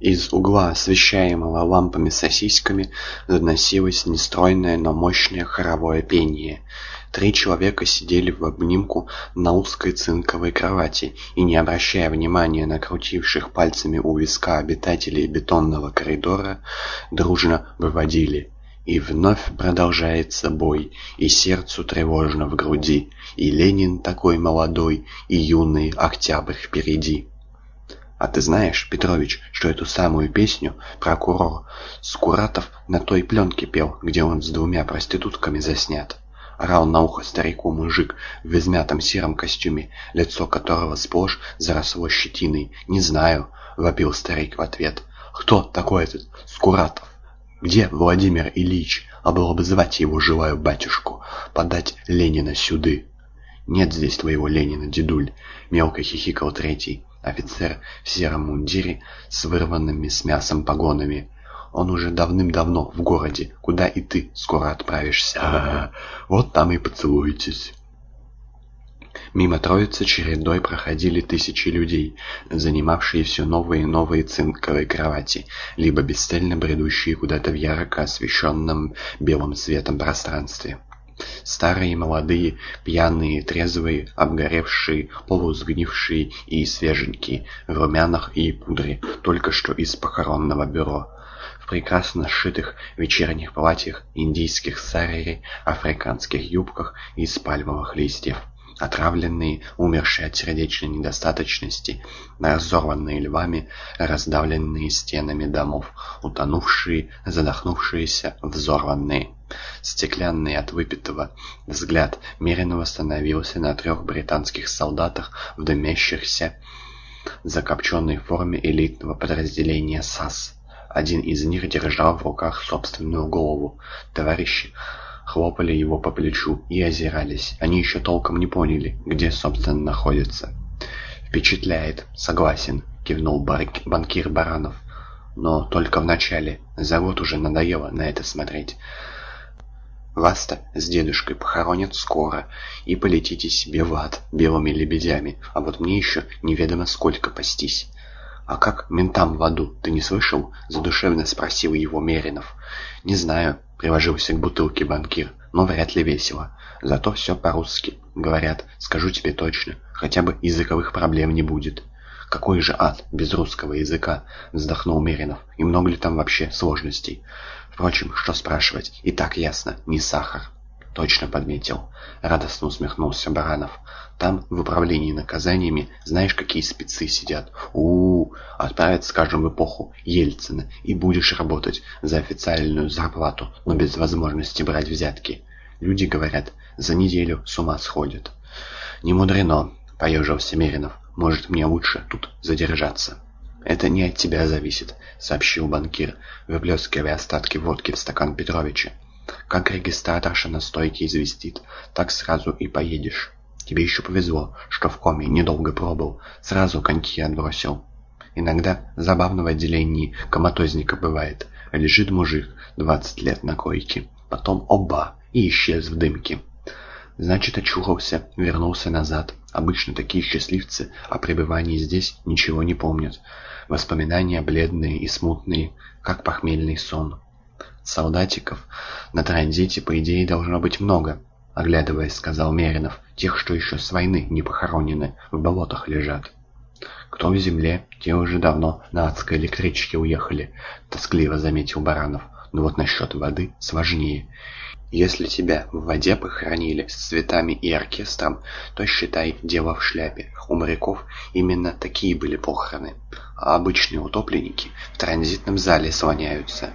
Из угла, освещаемого лампами-сосисками, доносилось нестройное, но мощное хоровое пение. Три человека сидели в обнимку на узкой цинковой кровати и, не обращая внимания на крутивших пальцами у виска обитателей бетонного коридора, дружно выводили. И вновь продолжается бой, и сердцу тревожно в груди, и Ленин такой молодой, и юный октябрь впереди. А ты знаешь, Петрович, что эту самую песню прокурор Скуратов на той пленке пел, где он с двумя проститутками заснят? Орал на ухо старику мужик в измятом сером костюме, лицо которого сплошь заросло щетиной. «Не знаю», — вопил старик в ответ. «Кто такой этот Скуратов? Где Владимир Ильич? А было бы звать его, желаю батюшку, подать Ленина сюды». «Нет здесь твоего Ленина, дедуль», — мелко хихикал третий. Офицер в сером мундире с вырванными с мясом погонами. Он уже давным-давно в городе, куда и ты скоро отправишься. А, -а, -а вот там и поцелуетесь. Мимо троицы чередой проходили тысячи людей, занимавшие все новые и новые цинковые кровати, либо бесцельно бредущие куда-то в ярко освещенном белым светом пространстве. Старые, молодые, пьяные, трезвые, обгоревшие, полусгнившие и свеженькие, в румянах и пудре, только что из похоронного бюро. В прекрасно сшитых вечерних платьях, индийских сари, африканских юбках из пальмовых листьев отравленные, умершие от сердечной недостаточности, разорванные львами, раздавленные стенами домов, утонувшие, задохнувшиеся, взорванные. Стеклянный от выпитого взгляд Меринова остановился на трех британских солдатах в дымящихся закопченной форме элитного подразделения САС. Один из них держал в руках собственную голову. Товарищи хлопали его по плечу и озирались. Они еще толком не поняли, где, собственно, находится. «Впечатляет, согласен», — кивнул банкир Баранов. «Но только в начале. За год уже надоело на это смотреть». Вас-то с дедушкой похоронят скоро, и полетите себе в ад белыми лебедями, а вот мне еще неведомо сколько пастись. «А как ментам в аду, ты не слышал?» — задушевно спросил его Меринов. «Не знаю», — приложился к бутылке банкир, — «но вряд ли весело. Зато все по-русски. Говорят, скажу тебе точно, хотя бы языковых проблем не будет». «Какой же ад без русского языка?» — вздохнул Меринов. «И много ли там вообще сложностей?» Впрочем, что спрашивать, и так ясно, не сахар. Точно подметил. Радостно усмехнулся Баранов. Там, в управлении наказаниями, знаешь, какие спецы сидят? у у, -у отправят, скажем, в эпоху Ельцина, и будешь работать за официальную зарплату, но без возможности брать взятки. Люди, говорят, за неделю с ума сходят. Не мудрено, поежился Меринов. Может, мне лучше тут задержаться. «Это не от тебя зависит», — сообщил банкир, выплескивая остатки водки в стакан Петровича. «Как регистраторша на стойке известит, так сразу и поедешь. Тебе еще повезло, что в коме недолго пробыл, сразу коньки отбросил. Иногда забавно в отделении коматозника бывает. Лежит мужик двадцать лет на койке, потом оба, и исчез в дымке. Значит, очухался, вернулся назад. Обычно такие счастливцы о пребывании здесь ничего не помнят. Воспоминания бледные и смутные, как похмельный сон. Солдатиков на транзите, по идее, должно быть много, оглядываясь, сказал Меринов. Тех, что еще с войны не похоронены, в болотах лежат. Кто в земле, те уже давно на адской электричке уехали, тоскливо заметил Баранов. Но вот насчет воды сложнее. Если тебя в воде похоронили с цветами и оркестром, то считай дело в шляпе. У моряков именно такие были похороны. А обычные утопленники в транзитном зале слоняются.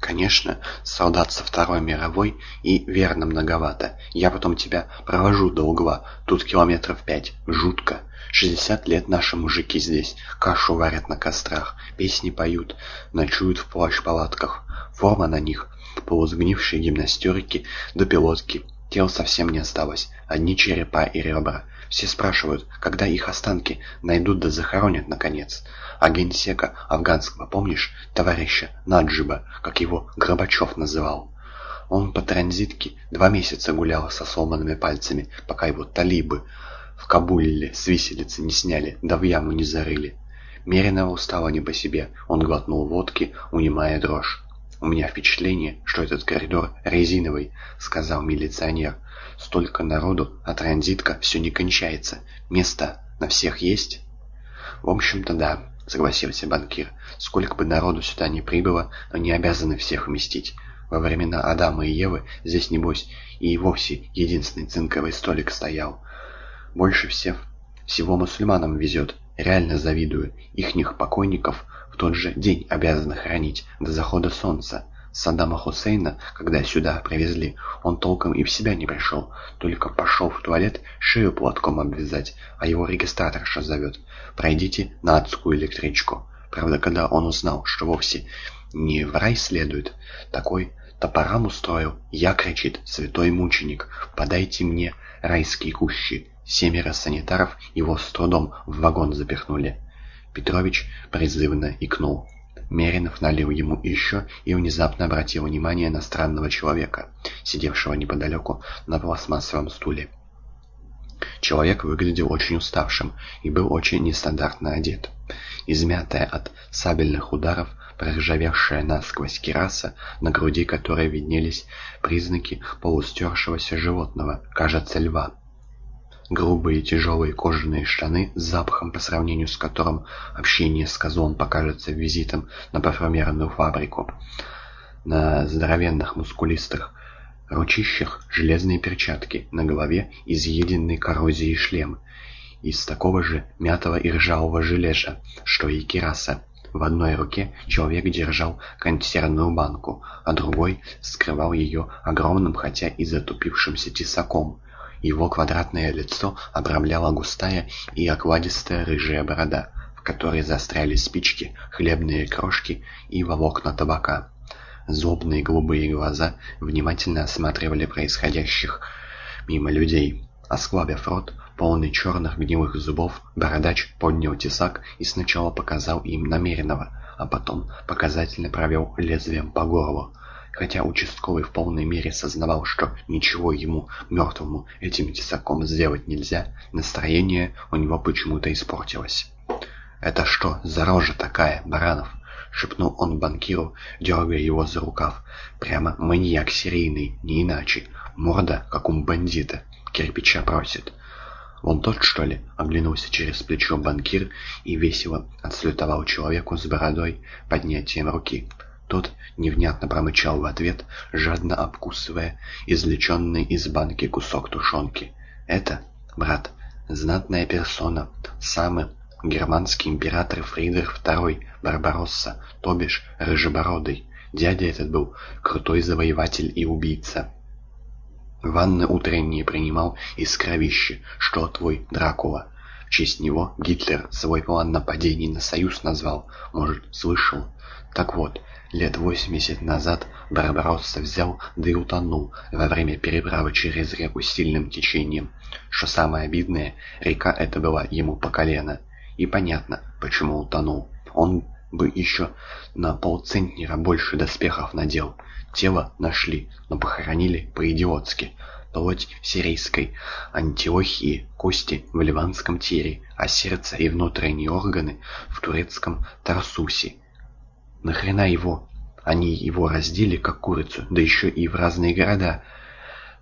Конечно, солдат со Второй мировой и верно многовато. Я потом тебя провожу до угла. Тут километров пять. Жутко. Шестьдесят лет наши мужики здесь. Кашу варят на кострах. Песни поют. Ночуют в плащ-палатках. Форма на них полусгнившие гимнастерки до пилотки. Тел совсем не осталось, одни черепа и ребра. Все спрашивают, когда их останки найдут да захоронят наконец. А генсека афганского, помнишь, товарища Наджиба, как его Горбачев называл? Он по транзитке два месяца гулял со сломанными пальцами, пока его талибы в Кабуле с виселицы не сняли, да в яму не зарыли. Меринова устало не по себе. Он глотнул водки, унимая дрожь. «У меня впечатление, что этот коридор резиновый», — сказал милиционер. «Столько народу, а транзитка все не кончается. Места на всех есть?» «В общем-то, да», — согласился банкир. «Сколько бы народу сюда ни прибыло, они обязаны всех вместить. Во времена Адама и Евы здесь, небось, и вовсе единственный цинковый столик стоял. Больше всех, всего мусульманам везет. Реально завидую. Ихних покойников тот же день обязаны хранить, до захода солнца. Саддама Хусейна, когда сюда привезли, он толком и в себя не пришел, только пошел в туалет шею платком обвязать, а его регистраторша зовет. Пройдите на адскую электричку. Правда, когда он узнал, что вовсе не в рай следует, такой топорам устроил. Я, кричит, святой мученик, подайте мне райские кущи. Семеро санитаров его с трудом в вагон запихнули. Петрович призывно икнул. Меринов налил ему еще и внезапно обратил внимание на странного человека, сидевшего неподалеку на пластмассовом стуле. Человек выглядел очень уставшим и был очень нестандартно одет. Измятая от сабельных ударов, проржавевшая насквозь кераса, на груди которой виднелись признаки полустершегося животного, кажется, льва. Грубые тяжелые кожаные штаны с запахом, по сравнению с которым общение с козлом покажется визитом на парфюмерную фабрику. На здоровенных мускулистых ручищах железные перчатки, на голове изъеденный коррозией шлем из такого же мятого и ржавого железа, что и кираса. В одной руке человек держал консервную банку, а другой скрывал ее огромным, хотя и затупившимся тесаком. Его квадратное лицо обрамляла густая и окладистая рыжая борода, в которой застряли спички, хлебные крошки и волокна табака. Злобные голубые глаза внимательно осматривали происходящих мимо людей. Осклабив рот, полный черных гнилых зубов, бородач поднял тесак и сначала показал им намеренного, а потом показательно провел лезвием по горлу. Хотя участковый в полной мере сознавал, что ничего ему, мертвому, этим тесаком сделать нельзя, настроение у него почему-то испортилось. «Это что за рожа такая, Баранов?» — шепнул он банкиру, дергая его за рукав. «Прямо маньяк серийный, не иначе. Морда, как у бандита. Кирпича просит». «Вон тот, что ли?» — оглянулся через плечо банкир и весело отслютовал человеку с бородой поднятием руки. Тот невнятно промычал в ответ, жадно обкусывая извлеченный из банки кусок тушенки. «Это, брат, знатная персона, самый германский император Фридрих II Барбаросса, то бишь Рыжебородый. Дядя этот был крутой завоеватель и убийца. Ванны утренние принимал из кровища, что твой Дракула. В честь него Гитлер свой план нападений на Союз назвал, может, слышал. Так вот, лет восемьдесят назад Барбаросса взял да и утонул во время переправы через реку сильным течением. Что самое обидное, река эта была ему по колено. И понятно, почему утонул. Он бы еще на полцентнера больше доспехов надел. Тело нашли, но похоронили по-идиотски. Плоть в сирийской Антиохии, кости в ливанском Тире, а сердце и внутренние органы в турецком Тарсусе. Нахрена его? Они его раздели, как курицу, да еще и в разные города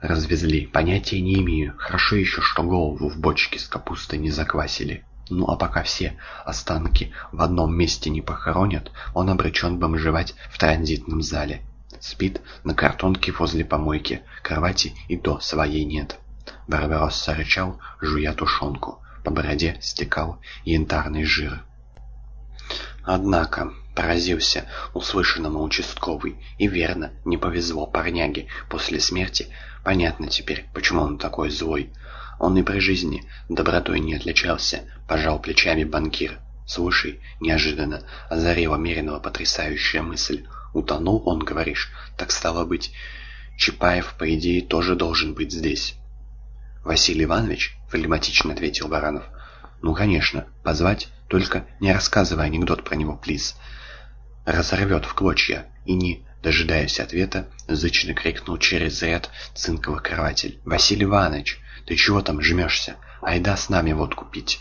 развезли. Понятия не имею. Хорошо еще, что голову в бочке с капустой не заквасили. Ну а пока все останки в одном месте не похоронят, он обречен бомжевать в транзитном зале. Спит на картонке возле помойки, кровати и то своей нет. Барбаросса рычал, жуя тушенку. По бороде стекал янтарный жир. Однако, поразился услышанному участковый, и верно, не повезло парняге после смерти. Понятно теперь, почему он такой злой. Он и при жизни добротой не отличался, пожал плечами банкир. «Слушай, неожиданно озарила Меринова потрясающая мысль. Утонул он, говоришь? Так стало быть, Чапаев, по идее, тоже должен быть здесь». «Василий Иванович?» — флегматично ответил Баранов. «Ну, конечно. Позвать? Только не рассказывай анекдот про него, плиз». Разорвет в клочья. И не, дожидаясь ответа, зычно крикнул через ряд цинковый крователь. «Василий Иванович!» «Ты чего там жмешься? Айда с нами водку пить!»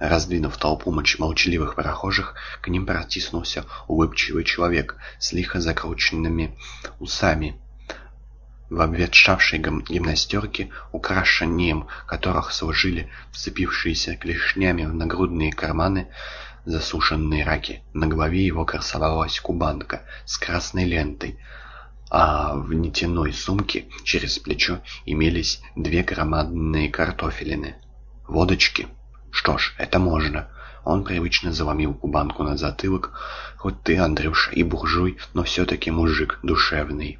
Раздвинув толпу молчаливых прохожих, к ним протиснулся улыбчивый человек с лихо закрученными усами, в обветшавшей гимнастерке, украшением которых служили вцепившиеся клешнями в нагрудные карманы засушенные раки. На голове его красовалась кубанка с красной лентой, а в нетяной сумке через плечо имелись две громадные картофелины. Водочки? Что ж, это можно. Он привычно заломил кубанку на затылок. Хоть ты, Андрюша, и буржуй, но все-таки мужик душевный.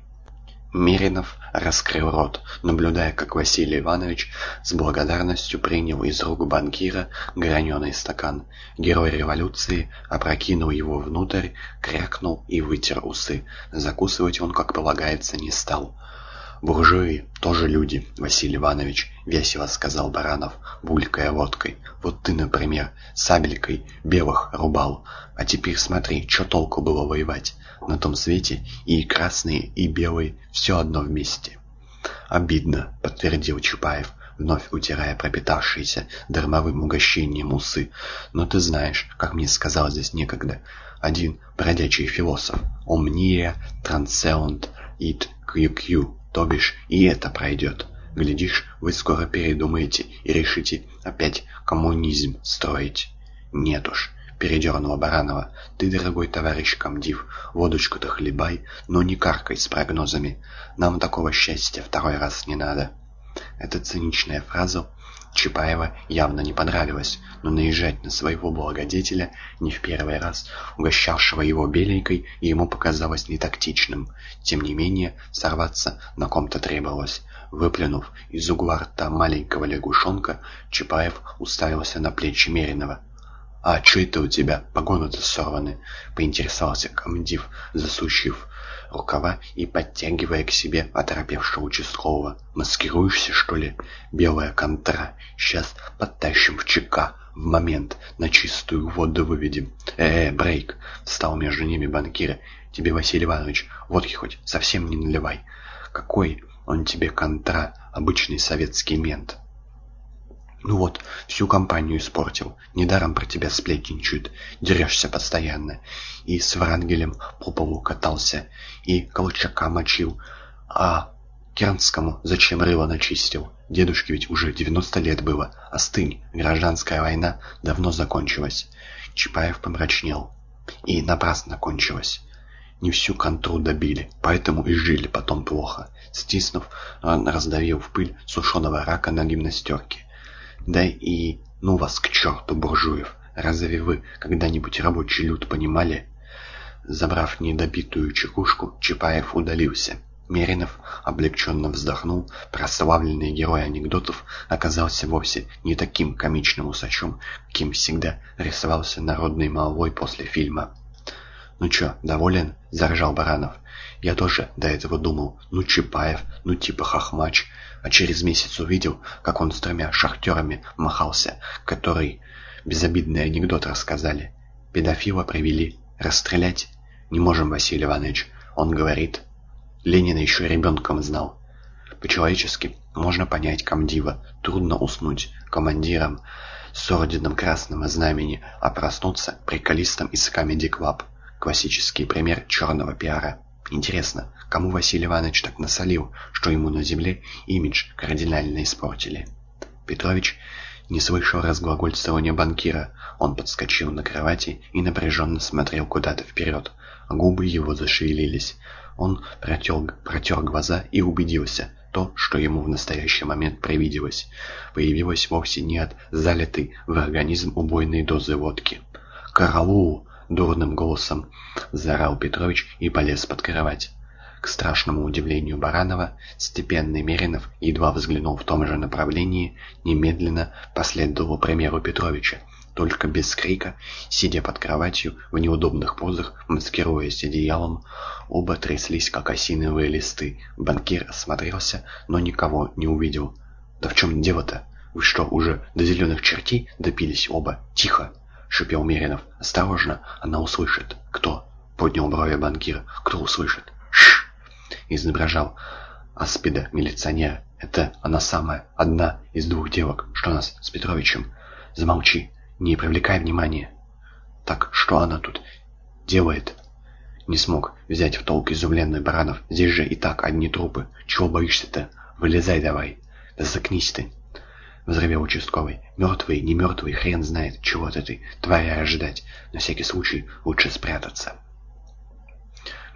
Меринов раскрыл рот, наблюдая, как Василий Иванович с благодарностью принял из рук банкира граненый стакан. Герой революции опрокинул его внутрь, крякнул и вытер усы. Закусывать он, как полагается, не стал. «Буржуи тоже люди, Василий Иванович», — весело сказал Баранов, булькая водкой. «Вот ты, например, сабелькой белых рубал. А теперь смотри, что толку было воевать? На том свете и красные, и белые все одно вместе». «Обидно», — подтвердил Чапаев, вновь утирая пропитавшиеся дармовым угощением усы. «Но ты знаешь, как мне сказал здесь некогда, один бродячий философ, «Omnia transeunt id qiq». То бишь и это пройдет. Глядишь, вы скоро передумаете и решите опять коммунизм строить. Нет уж, передернула Баранова. Ты, дорогой товарищ комдив, водочку-то хлебай, но не каркай с прогнозами. Нам такого счастья второй раз не надо. Эта циничная фраза Чапаева явно не понравилось, но наезжать на своего благодетеля не в первый раз, угощавшего его беленькой, ему показалось нетактичным. Тем не менее, сорваться на ком-то требовалось. Выплюнув из угла рта маленького лягушонка, Чапаев уставился на плечи Меринова. «А что это у тебя? Погоны-то сорваны!» — поинтересовался комдив, засучив рукава и подтягивая к себе оторопевшего участкового. «Маскируешься, что ли? Белая контра. Сейчас подтащим в ЧК. В момент на чистую воду выведем. Э-э, брейк!» — встал между ними банкира. «Тебе, Василий Иванович, водки хоть совсем не наливай. Какой он тебе контра, обычный советский мент?» Ну вот, всю компанию испортил. Недаром про тебя сплетничают. Дерешься постоянно. И с Врангелем по полу катался. И Колчака мочил. А Кернскому зачем рыло начистил? Дедушке ведь уже 90 лет было. Остынь, гражданская война давно закончилась. Чапаев помрачнел. И напрасно кончилась. Не всю контру добили, поэтому и жили потом плохо. Стиснув, он раздавил в пыль сушеного рака на гимнастерке. Да и ну вас к черту, буржуев! Разве вы когда-нибудь рабочий люд понимали? Забрав недобитую чекушку, Чапаев удалился. Меринов облегченно вздохнул. Прославленный герой анекдотов оказался вовсе не таким комичным усачом, каким всегда рисовался народный молвой после фильма. «Ну чё, доволен?» — заржал Баранов. «Я тоже до этого думал. Ну, Чапаев, ну типа хохмач а через месяц увидел, как он с тремя шахтерами махался, который безобидный анекдот рассказали. Педофила привели. Расстрелять? Не можем, Василий Иванович. Он говорит. Ленина еще ребенком знал. По-человечески можно понять комдива. Трудно уснуть командиром с орденом Красного Знамени, а проснуться приколистом из Comedy Club. Классический пример черного пиара. Интересно, кому Василий Иванович так насолил, что ему на земле имидж кардинально испортили? Петрович не слышал разглагольствования банкира. Он подскочил на кровати и напряженно смотрел куда-то вперед. Губы его зашевелились. Он протер, протер глаза и убедился, то, что ему в настоящий момент привиделось, появилось вовсе не от залитой в организм убойной дозы водки. «Караул!» Дурным голосом заорал Петрович и полез под кровать. К страшному удивлению Баранова, степенный Меринов едва взглянул в том же направлении, немедленно последовал примеру Петровича, только без крика, сидя под кроватью в неудобных позах, маскируясь одеялом, оба тряслись, как осиновые листы. Банкир осмотрелся, но никого не увидел. «Да в чем дело-то? Вы что, уже до зеленых чертей допились оба? Тихо!» — шипел Меринов. «Осторожно, она услышит». «Кто?» — поднял брови банкир. «Кто услышит?» «Шш!» — изображал аспида милиционера. «Это она самая, одна из двух девок, что нас с Петровичем». «Замолчи!» Не привлекай внимания. Так что она тут делает? Не смог взять в толк изумленный Баранов. Здесь же и так одни трупы. Чего боишься-то? Вылезай давай. Да закнись ты. Взрывел участковый. Мертвый, не мертвый, хрен знает, чего-то ты, твари ожидать. На всякий случай лучше спрятаться.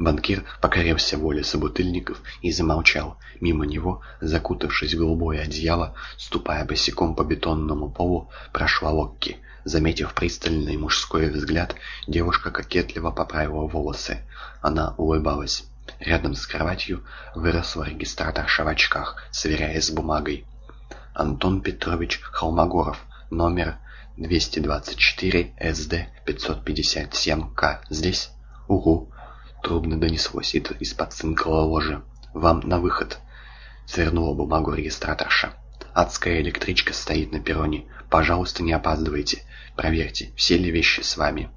Банкир покорился воле собутыльников и замолчал. Мимо него, закутавшись в голубое одеяло, ступая босиком по бетонному полу, прошла Локки. Заметив пристальный мужской взгляд, девушка кокетливо поправила волосы. Она улыбалась. Рядом с кроватью выросла регистраторша в очках, сверяясь с бумагой. Антон Петрович Холмогоров, номер 224 СД 557К. Здесь? Угу. Трудно донеслось из-под цинкового ложа. «Вам на выход!» Свернула бумагу регистраторша. «Адская электричка стоит на перроне. Пожалуйста, не опаздывайте. Проверьте, все ли вещи с вами».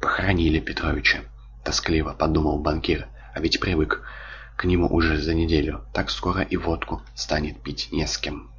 «Похоронили Петровича», — тоскливо подумал банкир. «А ведь привык к нему уже за неделю. Так скоро и водку станет пить не с кем».